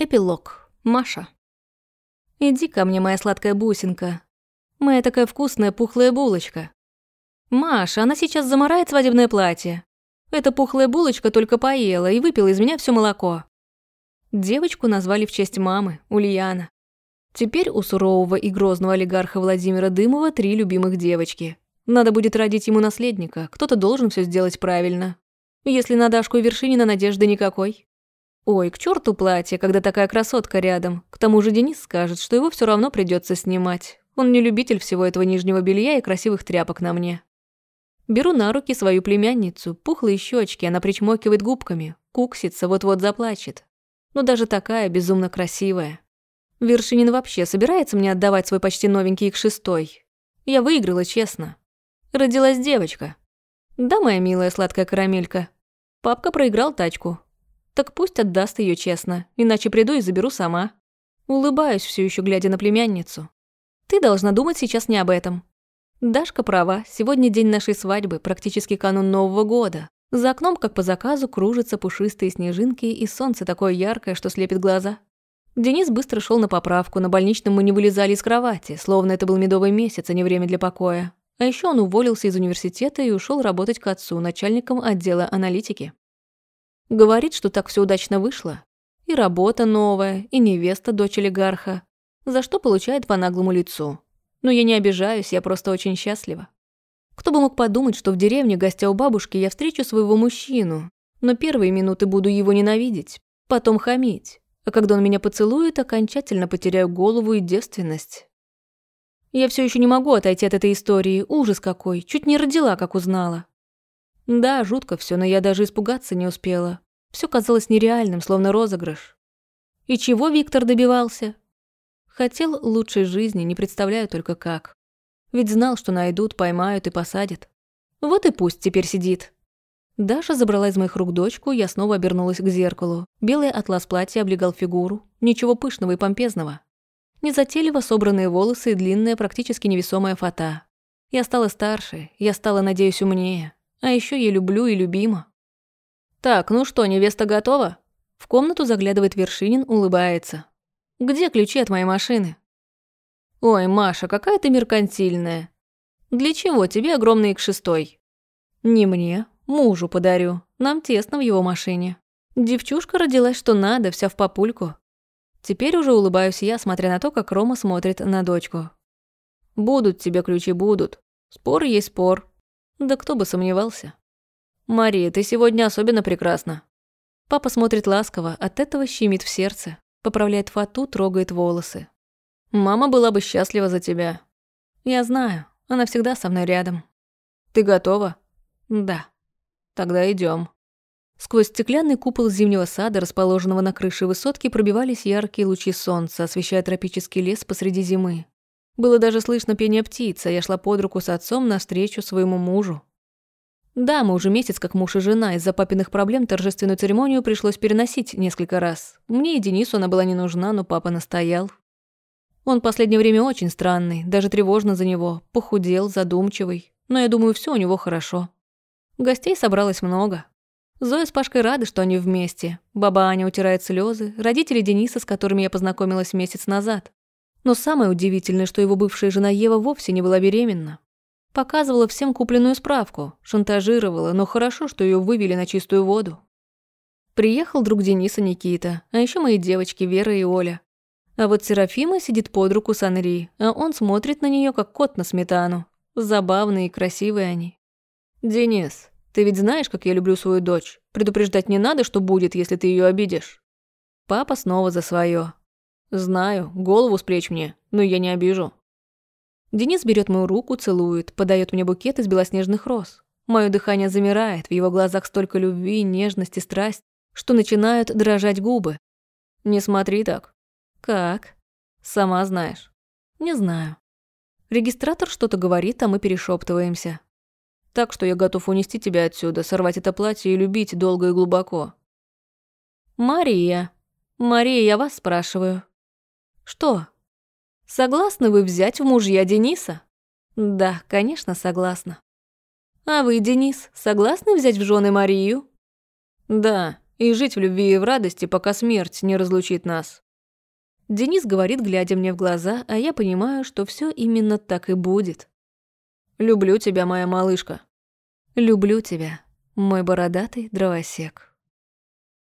Эпилог. Маша. Иди ко мне, моя сладкая бусинка. Моя такая вкусная пухлая булочка. Маша, она сейчас замарает свадебное платье. Эта пухлая булочка только поела и выпила из меня все молоко. Девочку назвали в честь мамы, Ульяна. Теперь у сурового и грозного олигарха Владимира Дымова три любимых девочки. Надо будет родить ему наследника, кто-то должен все сделать правильно. Если на Дашку Вершинина надежды никакой. Ой, к черту платье, когда такая красотка рядом. К тому же Денис скажет, что его все равно придется снимать. Он не любитель всего этого нижнего белья и красивых тряпок на мне. Беру на руки свою племянницу, пухлые щечки, она причмокивает губками, куксится, вот-вот заплачет. Но даже такая безумно красивая. Вершинин вообще собирается мне отдавать свой почти новенький к шестой. Я выиграла, честно. Родилась девочка. Да, моя милая сладкая карамелька. Папка проиграл тачку, так пусть отдаст ее честно, иначе приду и заберу сама. Улыбаюсь все еще глядя на племянницу. Ты должна думать сейчас не об этом. Дашка права, сегодня день нашей свадьбы, практически канун Нового года. За окном, как по заказу, кружатся пушистые снежинки, и солнце такое яркое, что слепит глаза. Денис быстро шел на поправку, на больничном мы не вылезали из кровати, словно это был медовый месяц, а не время для покоя. А еще он уволился из университета и ушел работать к отцу, начальником отдела аналитики. Говорит, что так все удачно вышло. И работа новая, и невеста дочь олигарха. За что получает по наглому лицу. Но я не обижаюсь, я просто очень счастлива. Кто бы мог подумать, что в деревне, гостя у бабушки, я встречу своего мужчину. Но первые минуты буду его ненавидеть, потом хамить. А когда он меня поцелует, окончательно потеряю голову и девственность. Я все еще не могу отойти от этой истории. Ужас какой. Чуть не родила, как узнала. Да, жутко все, но я даже испугаться не успела. Все казалось нереальным, словно розыгрыш. И чего Виктор добивался? Хотел лучшей жизни, не представляю только как. Ведь знал, что найдут, поймают и посадят. Вот и пусть теперь сидит. Даша забрала из моих рук дочку, я снова обернулась к зеркалу. Белый атлас платья облегал фигуру. Ничего пышного и помпезного. Незатейливо собранные волосы и длинная, практически невесомая фата. Я стала старше, я стала, надеюсь, умнее. А еще я люблю и любима. Так, ну что, невеста готова? В комнату заглядывает Вершинин, улыбается. Где ключи от моей машины? Ой, Маша, какая ты меркантильная. Для чего тебе огромный X6? Не мне, мужу подарю. Нам тесно в его машине. Девчушка родилась что надо, вся в папульку. Теперь уже улыбаюсь я, смотря на то, как Рома смотрит на дочку. Будут тебе ключи, будут. Спор есть спор. Да кто бы сомневался. «Мария, ты сегодня особенно прекрасна». Папа смотрит ласково, от этого щемит в сердце. Поправляет фату, трогает волосы. «Мама была бы счастлива за тебя». «Я знаю, она всегда со мной рядом». «Ты готова?» «Да». «Тогда идем. Сквозь стеклянный купол зимнего сада, расположенного на крыше высотки, пробивались яркие лучи солнца, освещая тропический лес посреди зимы. Было даже слышно пение птиц, а я шла под руку с отцом навстречу своему мужу. Да, мы уже месяц как муж и жена, из-за папиных проблем торжественную церемонию пришлось переносить несколько раз. Мне и Денису она была не нужна, но папа настоял. Он в последнее время очень странный, даже тревожно за него, похудел, задумчивый. Но я думаю, все у него хорошо. Гостей собралось много. Зоя с Пашкой рады, что они вместе. Баба Аня утирает слезы, родители Дениса, с которыми я познакомилась месяц назад. Но самое удивительное, что его бывшая жена Ева вовсе не была беременна. Показывала всем купленную справку, шантажировала, но хорошо, что ее вывели на чистую воду. Приехал друг Дениса Никита, а еще мои девочки Вера и Оля. А вот Серафима сидит под руку с Анри, а он смотрит на нее как кот на сметану. Забавные и красивые они. «Денис, ты ведь знаешь, как я люблю свою дочь. Предупреждать не надо, что будет, если ты ее обидишь». Папа снова за свое. «Знаю, голову с плеч мне, но я не обижу». Денис берет мою руку, целует, подает мне букет из белоснежных роз. Мое дыхание замирает, в его глазах столько любви, нежности, страсть, что начинают дрожать губы. «Не смотри так». «Как?» «Сама знаешь». «Не знаю». Регистратор что-то говорит, а мы перешептываемся. «Так что я готов унести тебя отсюда, сорвать это платье и любить долго и глубоко». «Мария. Мария, я вас спрашиваю». «Что? Согласны вы взять в мужья Дениса?» «Да, конечно, согласна». «А вы, Денис, согласны взять в жены Марию?» «Да, И жить в любви и в радости, пока смерть не разлучит нас. Денис говорит, глядя мне в глаза, а я понимаю, что все именно так и будет. Люблю тебя, моя малышка. Люблю тебя, мой бородатый дровосек.